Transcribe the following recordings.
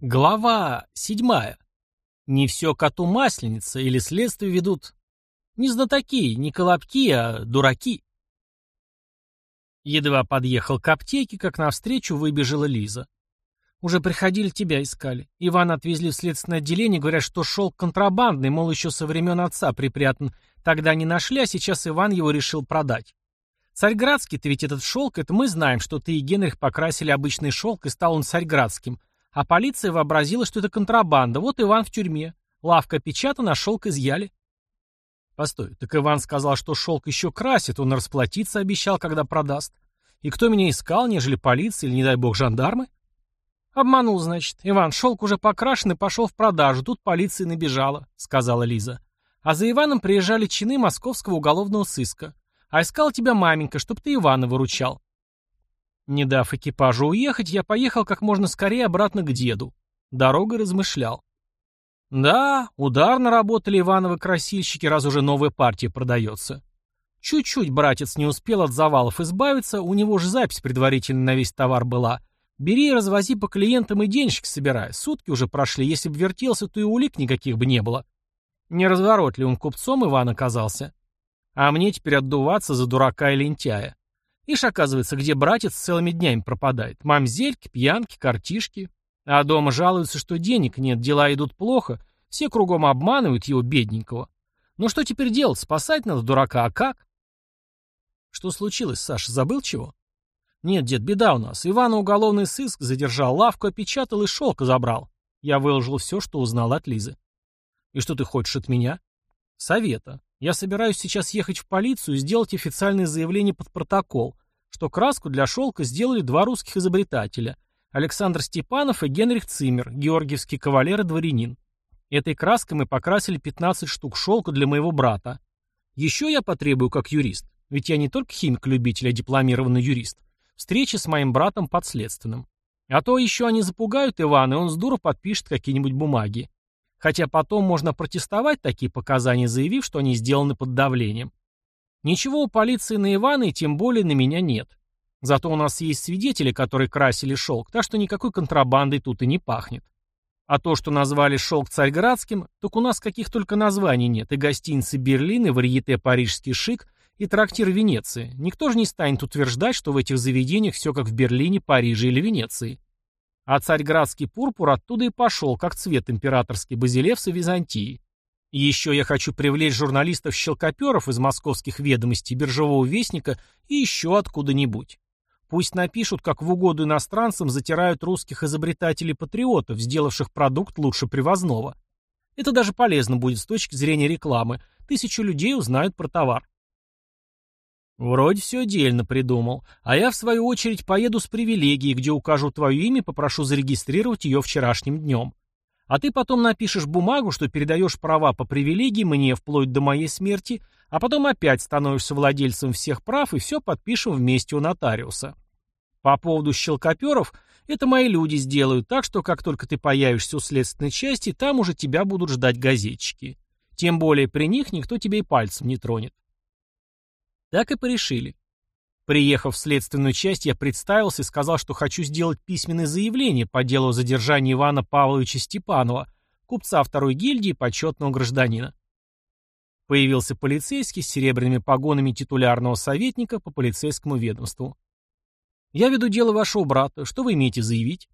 Глава седьмая. Не все коту масленица или следствие ведут. Не знатоки, не колобки, а дураки. Едва подъехал к аптеке, как навстречу выбежала Лиза. Уже приходили тебя искали. Ивана отвезли в следственное отделение, говорят, что шел контрабандный, мол, еще со времен отца припрятан. Тогда не нашли, а сейчас Иван его решил продать. Царьградский-то ведь этот шелк, это мы знаем, что ты и Генрих покрасили обычный шелк, и стал он царьградским. А полиция вообразила, что это контрабанда. Вот Иван в тюрьме. Лавка опечатана, а шелк изъяли. Постой, так Иван сказал, что шелк еще красит, он расплатиться обещал, когда продаст. И кто меня искал, нежели полиция или, не дай бог, жандармы? Обманул, значит. Иван, шелк уже покрашен и пошел в продажу, тут полиция набежала, сказала Лиза. А за Иваном приезжали чины московского уголовного сыска. А искал тебя маменька, чтоб ты Ивана выручал. Не дав экипажу уехать, я поехал как можно скорее обратно к деду. Дорогой размышлял. Да, ударно работали Ивановы-красильщики, раз уже новая партия продается. Чуть-чуть братец не успел от завалов избавиться, у него же запись предварительно на весь товар была. Бери и развози по клиентам и денежек собирай. Сутки уже прошли, если бы вертелся, то и улик никаких бы не было. Неразворотливым купцом Иван оказался. А мне теперь отдуваться за дурака и лентяя. Ишь, оказывается, где братец целыми днями пропадает. Мамзельки, пьянки, картишки. А дома жалуются, что денег нет, дела идут плохо. Все кругом обманывают его, бедненького. Ну что теперь делать? Спасать надо дурака, а как? Что случилось, Саша, забыл чего? Нет, дед, беда у нас. Ивана уголовный сыск задержал, лавку опечатал и шелк забрал. Я выложил все, что узнал от Лизы. И что ты хочешь от меня? Совета. Я собираюсь сейчас ехать в полицию и сделать официальное заявление под протокол, что краску для шелка сделали два русских изобретателя – Александр Степанов и Генрих Циммер, георгиевский кавалер и дворянин. Этой краской мы покрасили 15 штук шелка для моего брата. Еще я потребую как юрист, ведь я не только химик-любитель, а дипломированный юрист. Встречи с моим братом подследственным. А то еще они запугают Ивана, и он с дура подпишет какие-нибудь бумаги. Хотя потом можно протестовать такие показания, заявив, что они сделаны под давлением. Ничего у полиции на Ивана и тем более на меня нет. Зато у нас есть свидетели, которые красили шелк, так что никакой контрабандой тут и не пахнет. А то, что назвали шелк царьградским, так у нас каких только названий нет. И гостиницы Берлин, и варьете парижский шик, и трактир Венеции. Никто же не станет утверждать, что в этих заведениях все как в Берлине, Париже или Венеции. А царьградский пурпур оттуда и пошел, как цвет императорский базилевса Византии. Еще я хочу привлечь журналистов-щелкоперов из московских ведомостей, биржевого вестника и еще откуда-нибудь. Пусть напишут, как в угоду иностранцам затирают русских изобретателей-патриотов, сделавших продукт лучше привозного. Это даже полезно будет с точки зрения рекламы. Тысячу людей узнают про товар. Вроде все дельно придумал. А я, в свою очередь, поеду с привилегией, где укажу твое имя, попрошу зарегистрировать ее вчерашним днем. А ты потом напишешь бумагу, что передаешь права по привилегии мне вплоть до моей смерти, а потом опять становишься владельцем всех прав и все подпишем вместе у нотариуса. По поводу щелкоперов, это мои люди сделают, так что как только ты появишься у следственной части, там уже тебя будут ждать газетчики. Тем более при них никто тебе и пальцем не тронет. Так и порешили. Приехав в следственную часть, я представился и сказал, что хочу сделать письменное заявление по делу задержания Ивана Павловича Степанова, купца второй гильдии почетного гражданина. Появился полицейский с серебряными погонами титулярного советника по полицейскому ведомству. «Я веду дело вашего брата. Что вы имеете заявить?»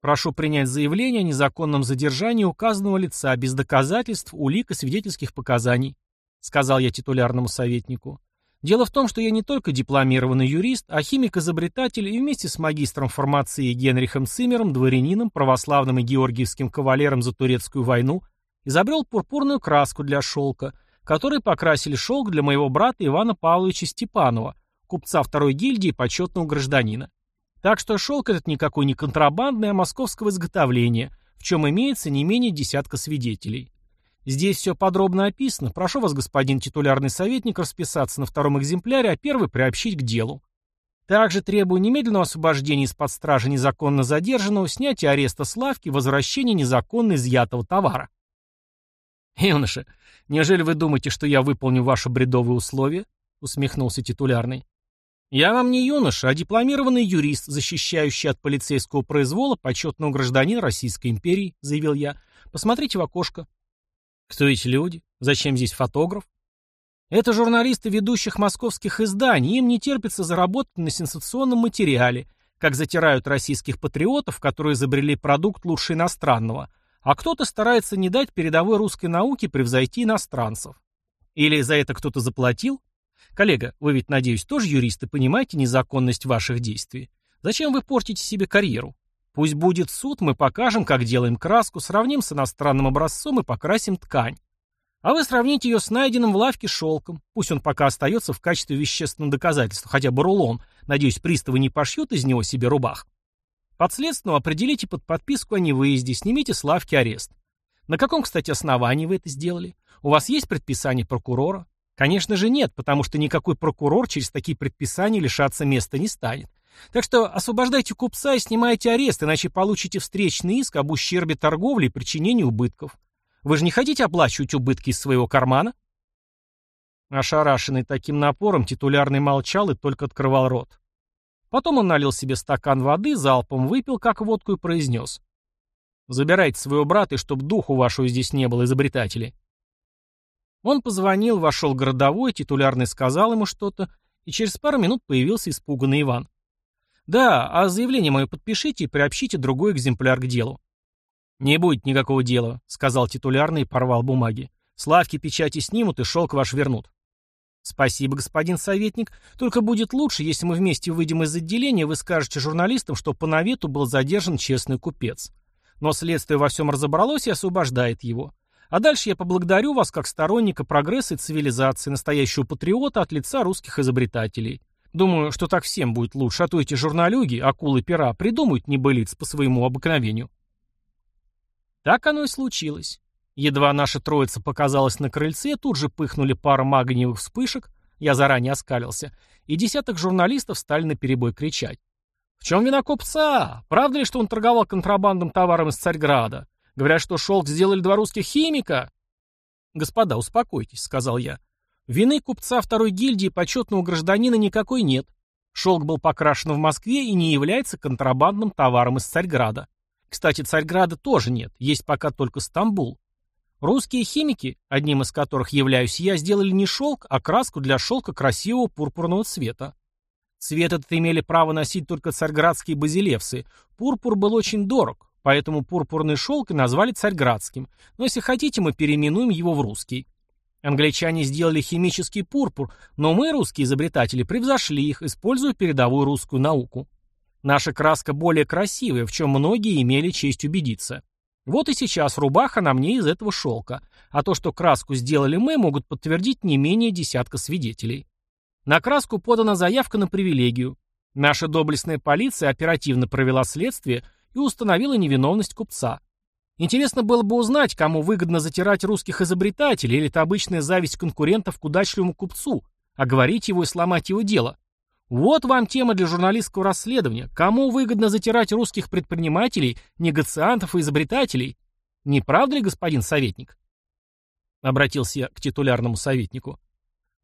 «Прошу принять заявление о незаконном задержании указанного лица без доказательств, улик и свидетельских показаний», — сказал я титулярному советнику. «Дело в том, что я не только дипломированный юрист, а химик-изобретатель и вместе с магистром формации Генрихом Циммером, дворянином, православным и георгиевским кавалером за турецкую войну, изобрел пурпурную краску для шелка, которой покрасили шелк для моего брата Ивана Павловича Степанова, купца второй гильдии почетного гражданина. Так что шелк этот никакой не контрабандный, а московского изготовления, в чем имеется не менее десятка свидетелей». Здесь все подробно описано. Прошу вас, господин титулярный советник, расписаться на втором экземпляре, а первый приобщить к делу. Также требую немедленного освобождения из-под стражи незаконно задержанного, снятия ареста с лавки, возвращения незаконно изъятого товара. «Юноша, неужели вы думаете, что я выполню ваши бредовые условия?» — усмехнулся титулярный. «Я вам не юноша, а дипломированный юрист, защищающий от полицейского произвола почетного гражданина Российской империи», — заявил я. «Посмотрите в окошко. Кто эти люди? Зачем здесь фотограф? Это журналисты ведущих московских изданий, им не терпится заработать на сенсационном материале, как затирают российских патриотов, которые изобрели продукт лучше иностранного, а кто-то старается не дать передовой русской науке превзойти иностранцев. Или за это кто-то заплатил? Коллега, вы ведь, надеюсь, тоже юристы, понимаете незаконность ваших действий. Зачем вы портите себе карьеру? Пусть будет суд, мы покажем, как делаем краску, сравним с иностранным образцом и покрасим ткань. А вы сравните ее с найденным в лавке шелком. Пусть он пока остается в качестве вещественного доказательства, хотя бы рулон. Надеюсь, приставы не пошьют из него себе рубах. Подследственного определите под подписку о невыезде, снимите с лавки арест. На каком, кстати, основании вы это сделали? У вас есть предписание прокурора? Конечно же нет, потому что никакой прокурор через такие предписания лишаться места не станет. Так что освобождайте купца и снимайте арест, иначе получите встречный иск об ущербе торговли и причинении убытков. Вы же не хотите оплачивать убытки из своего кармана? Ошарашенный таким напором, титулярный молчал и только открывал рот. Потом он налил себе стакан воды, залпом выпил, как водку, и произнес. «Забирайте своего брата, и чтоб духу вашего здесь не было, изобретатели». Он позвонил, вошел городовой, титулярный сказал ему что-то, и через пару минут появился испуганный Иван. «Да, а заявление мое подпишите и приобщите другой экземпляр к делу». «Не будет никакого дела», — сказал титулярный и порвал бумаги. «Славки печати снимут и шелк ваш вернут». «Спасибо, господин советник. Только будет лучше, если мы вместе выйдем из отделения, вы скажете журналистам, что по навету был задержан честный купец. Но следствие во всем разобралось и освобождает его. А дальше я поблагодарю вас как сторонника прогресса и цивилизации, настоящего патриота от лица русских изобретателей. Думаю, что так всем будет лучше, а то эти журналюги, акулы-пера, придумают небылиц по своему обыкновению. Так оно и случилось. Едва наша троица показалась на крыльце, тут же пыхнули пара магниевых вспышек, я заранее оскалился, и десяток журналистов стали наперебой кричать. «В чем вина купца? Правда ли, что он торговал контрабандным товаром из Царьграда? Говорят, что шелк сделали два русских химика?» «Господа, успокойтесь», — сказал я. Вины купца второй гильдии почетного гражданина никакой нет. Шелк был покрашен в Москве и не является контрабандным товаром из Царьграда. Кстати, Царьграда тоже нет, есть пока только Стамбул. Русские химики, одним из которых являюсь я, сделали не шелк, а краску для шелка красивого пурпурного цвета. Цвет этот имели право носить только царьградские базилевсы. Пурпур был очень дорог, поэтому пурпурный шелк и назвали царьградским. Но если хотите, мы переименуем его в русский. Англичане сделали химический пурпур, но мы, русские изобретатели, превзошли их, используя передовую русскую науку. Наша краска более красивая, в чем многие имели честь убедиться. Вот и сейчас рубаха на мне из этого шелка, а то, что краску сделали мы, могут подтвердить не менее десятка свидетелей. На краску подана заявка на привилегию. Наша доблестная полиция оперативно провела следствие и установила невиновность купца. Интересно было бы узнать, кому выгодно затирать русских изобретателей, или это обычная зависть конкурентов к удачливому купцу, а оговорить его и сломать его дело. Вот вам тема для журналистского расследования. Кому выгодно затирать русских предпринимателей, негациантов и изобретателей? Не правда ли, господин советник? Обратился я к титулярному советнику.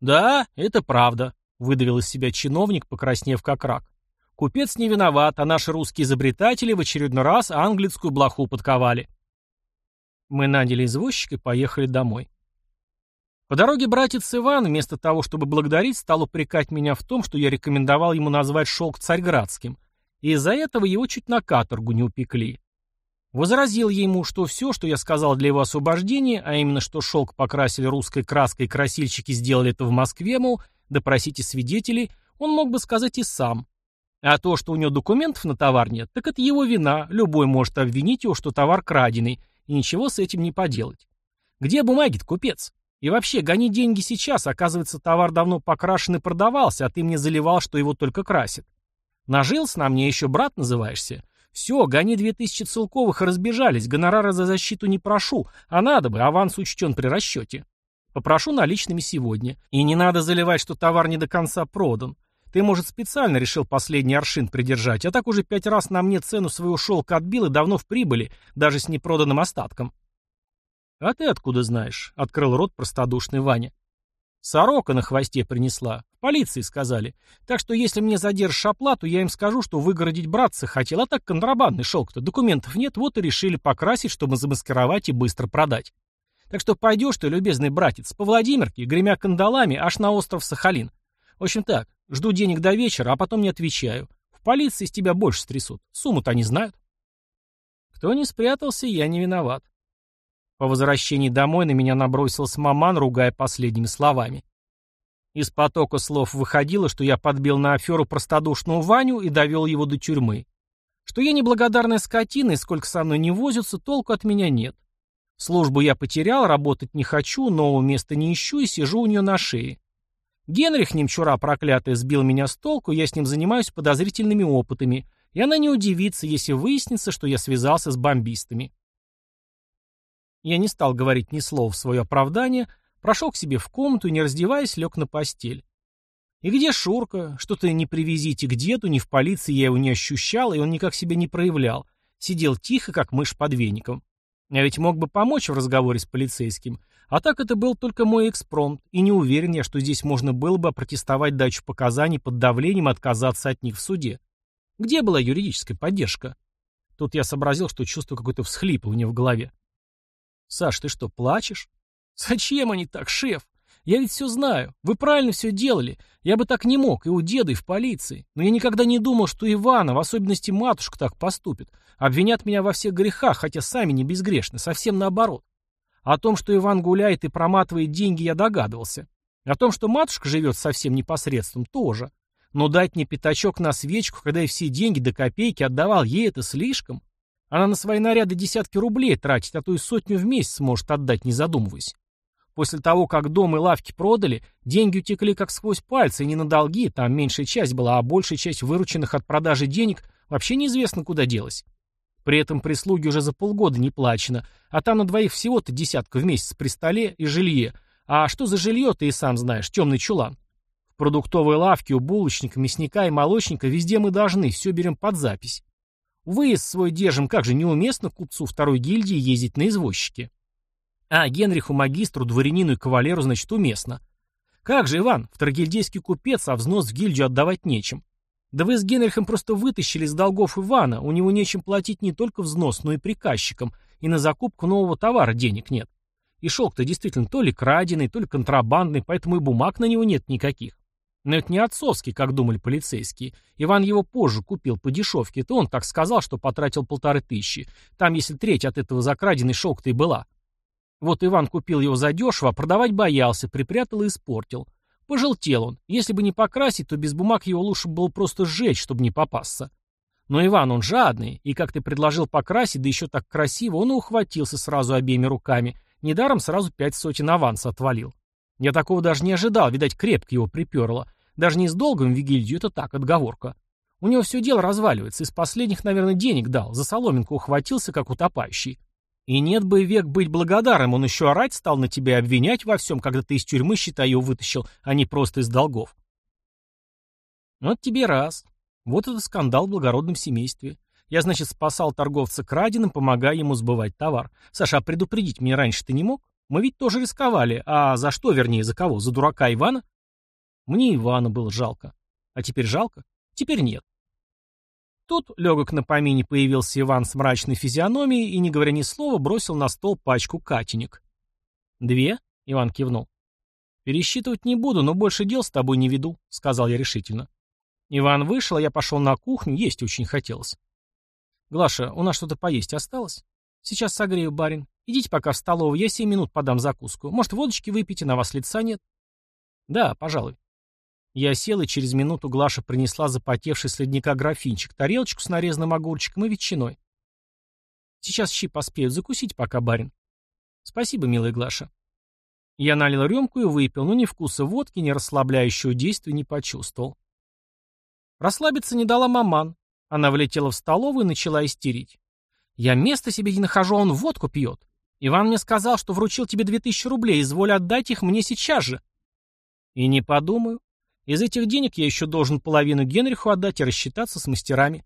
Да, это правда, выдавил из себя чиновник, покраснев как рак. Купец не виноват, а наши русские изобретатели в очередной раз английскую блоху подковали. Мы наняли извозчика и поехали домой. По дороге братец Иван, вместо того, чтобы благодарить, стал упрекать меня в том, что я рекомендовал ему назвать шелк царьградским, и из-за этого его чуть на каторгу не упекли. Возразил ему, что все, что я сказал для его освобождения, а именно, что шелк покрасили русской краской красильщики сделали это в Москве, мол, допросите свидетелей, он мог бы сказать и сам. А то, что у него документов на товар нет, так это его вина, любой может обвинить его, что товар краденый, и ничего с этим не поделать. Где бумаги-то, купец? И вообще, гони деньги сейчас, оказывается, товар давно покрашен и продавался, а ты мне заливал, что его только красит. Нажился на мне, еще брат называешься. Все, гони две тысячи целковых и разбежались, гонорара за защиту не прошу, а надо бы, аванс учтен при расчете. Попрошу наличными сегодня. И не надо заливать, что товар не до конца продан. Ты, может, специально решил последний аршин придержать, а так уже пять раз на мне цену своего шелка отбил и давно в прибыли, даже с непроданным остатком. А ты откуда знаешь? Открыл рот простодушный Ваня. Сорока на хвосте принесла. В полиции сказали. Так что если мне задержишь оплату, я им скажу, что выгородить братца хотел, а так контрабандный шелк-то. Документов нет, вот и решили покрасить, чтобы замаскировать и быстро продать. Так что пойдешь ты, любезный братец, по Владимирке, гремя кандалами, аж на остров Сахалин. В общем так, жду денег до вечера, а потом не отвечаю. В полиции с тебя больше стрясут. Сумму-то они знают. Кто не спрятался, я не виноват. По возвращении домой на меня набросился маман, ругая последними словами. Из потока слов выходило, что я подбил на аферу простодушную Ваню и довел его до тюрьмы. Что я неблагодарная скотина, и сколько со мной не возятся, толку от меня нет. Службу я потерял, работать не хочу, нового места не ищу и сижу у нее на шее. Генрих, немчура проклятый сбил меня с толку, я с ним занимаюсь подозрительными опытами, и она не удивится, если выяснится, что я связался с бомбистами. Я не стал говорить ни слова в свое оправдание, прошел к себе в комнату и, не раздеваясь, лег на постель. И где Шурка? Что-то не привезите к деду, ни в полиции я его не ощущал, и он никак себя не проявлял. Сидел тихо, как мышь под веником. Я ведь мог бы помочь в разговоре с полицейским, а так это был только мой экспромт, и не уверен я, что здесь можно было бы протестовать дачу показаний под давлением отказаться от них в суде. Где была юридическая поддержка? Тут я сообразил, что чувствую какое-то всхлипывание в голове. «Саш, ты что, плачешь?» «Зачем они так, шеф?» Я ведь все знаю. Вы правильно все делали. Я бы так не мог, и у деда, и в полиции. Но я никогда не думал, что Ивана, в особенности матушка, так поступит. Обвинят меня во всех грехах, хотя сами не безгрешны, совсем наоборот. О том, что Иван гуляет и проматывает деньги, я догадывался. О том, что матушка живет совсем непосредством, тоже. Но дать мне пятачок на свечку, когда я все деньги до копейки отдавал ей, это слишком. Она на свои наряды десятки рублей тратит, а то и сотню в месяц может отдать, не задумываясь. После того, как дом и лавки продали, деньги утекли как сквозь пальцы, и не на долги, там меньшая часть была, а большая часть вырученных от продажи денег вообще неизвестно куда делась. При этом прислуги уже за полгода не плачено, а там на двоих всего-то десятка в месяц при столе и жилье. А что за жилье, ты и сам знаешь, темный чулан. В продуктовой лавке у булочника, мясника и молочника везде мы должны, все берем под запись. Выезд свой держим, как же неуместно купцу второй гильдии ездить на извозчике. А Генриху, магистру, дворянину и кавалеру, значит, уместно. Как же, Иван, в трагильдейский купец, а взнос в гильдию отдавать нечем. Да вы с Генрихом просто вытащили из долгов Ивана, у него нечем платить не только взнос, но и приказчикам, и на закупку нового товара денег нет. И шелк-то действительно то ли краденый, то ли контрабандный, поэтому и бумаг на него нет никаких. Но это не отцовский, как думали полицейские. Иван его позже купил по дешевке, то он так сказал, что потратил полторы тысячи. Там, если треть от этого закраденной шелк-то и была. Вот Иван купил его задешево, а продавать боялся, припрятал и испортил. Пожелтел он. Если бы не покрасить, то без бумаг его лучше было просто сжечь, чтобы не попасться. Но Иван, он жадный, и как ты предложил покрасить, да еще так красиво, он и ухватился сразу обеими руками. Недаром сразу пять сотен аванса отвалил. Я такого даже не ожидал, видать, крепко его приперло. Даже не с долгом Вигильдию, это так, отговорка. У него все дело разваливается, из последних, наверное, денег дал, за соломинку ухватился, как утопающий. И нет бы век быть благодарным, он еще орать стал на тебя и обвинять во всем, когда ты из тюрьмы, считай, его вытащил, а не просто из долгов. Ну, вот тебе раз. Вот это скандал в благородном семействе. Я, значит, спасал торговца краденым, помогая ему сбывать товар. Саша, а предупредить меня раньше ты не мог? Мы ведь тоже рисковали. А за что, вернее, за кого? За дурака Ивана? Мне Ивана было жалко. А теперь жалко? Теперь нет. Тут, легок на помине, появился Иван с мрачной физиономией и, не говоря ни слова, бросил на стол пачку катенек. «Две?» — Иван кивнул. «Пересчитывать не буду, но больше дел с тобой не веду», — сказал я решительно. Иван вышел, а я пошел на кухню, есть очень хотелось. «Глаша, у нас что-то поесть осталось?» «Сейчас согрею, барин. Идите пока в столовую, я семь минут подам закуску. Может, водочки и на вас лица нет?» «Да, пожалуй». Я сел, и через минуту Глаша принесла запотевший с ледника графинчик, тарелочку с нарезанным огурчиком и ветчиной. Сейчас щи поспеют, закусить пока, барин. Спасибо, милая Глаша. Я налил рюмку и выпил, но ни вкуса водки, ни расслабляющего действия не почувствовал. Расслабиться не дала маман. Она влетела в столовую и начала истерить. «Я место себе не нахожу, а он водку пьет. Иван мне сказал, что вручил тебе две тысячи рублей, изволь отдать их мне сейчас же». «И не подумаю. Из этих денег я еще должен половину Генриху отдать и рассчитаться с мастерами.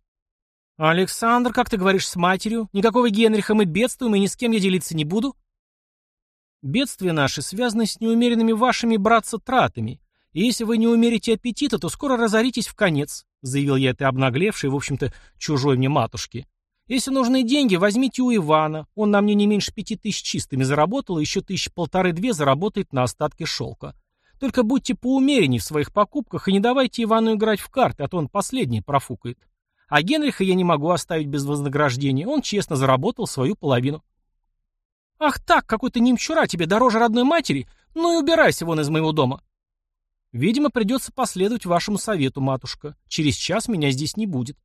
«Александр, как ты говоришь с матерью? Никакого Генриха мы бедствуем, и ни с кем я делиться не буду?» «Бедствия наши связаны с неумеренными вашими, братца, тратами. И если вы не умерите аппетита, то скоро разоритесь в конец», заявил я этой обнаглевшей, в общем-то, чужой мне матушке. «Если нужны деньги, возьмите у Ивана. Он на мне не меньше пяти тысяч чистыми заработал, а и еще тысяч полторы-две заработает на остатке шелка. Только будьте поумереннее в своих покупках и не давайте Ивану играть в карты, а то он последний профукает. А Генриха я не могу оставить без вознаграждения, он честно заработал свою половину. «Ах так, какой-то немчура тебе дороже родной матери? Ну и убирайся вон из моего дома!» «Видимо, придется последовать вашему совету, матушка. Через час меня здесь не будет».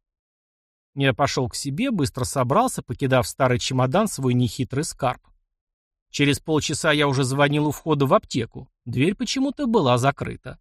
Я пошел к себе, быстро собрался, покидав старый чемодан свой нехитрый скарб. Через полчаса я уже звонил у входа в аптеку. Дверь почему-то была закрыта.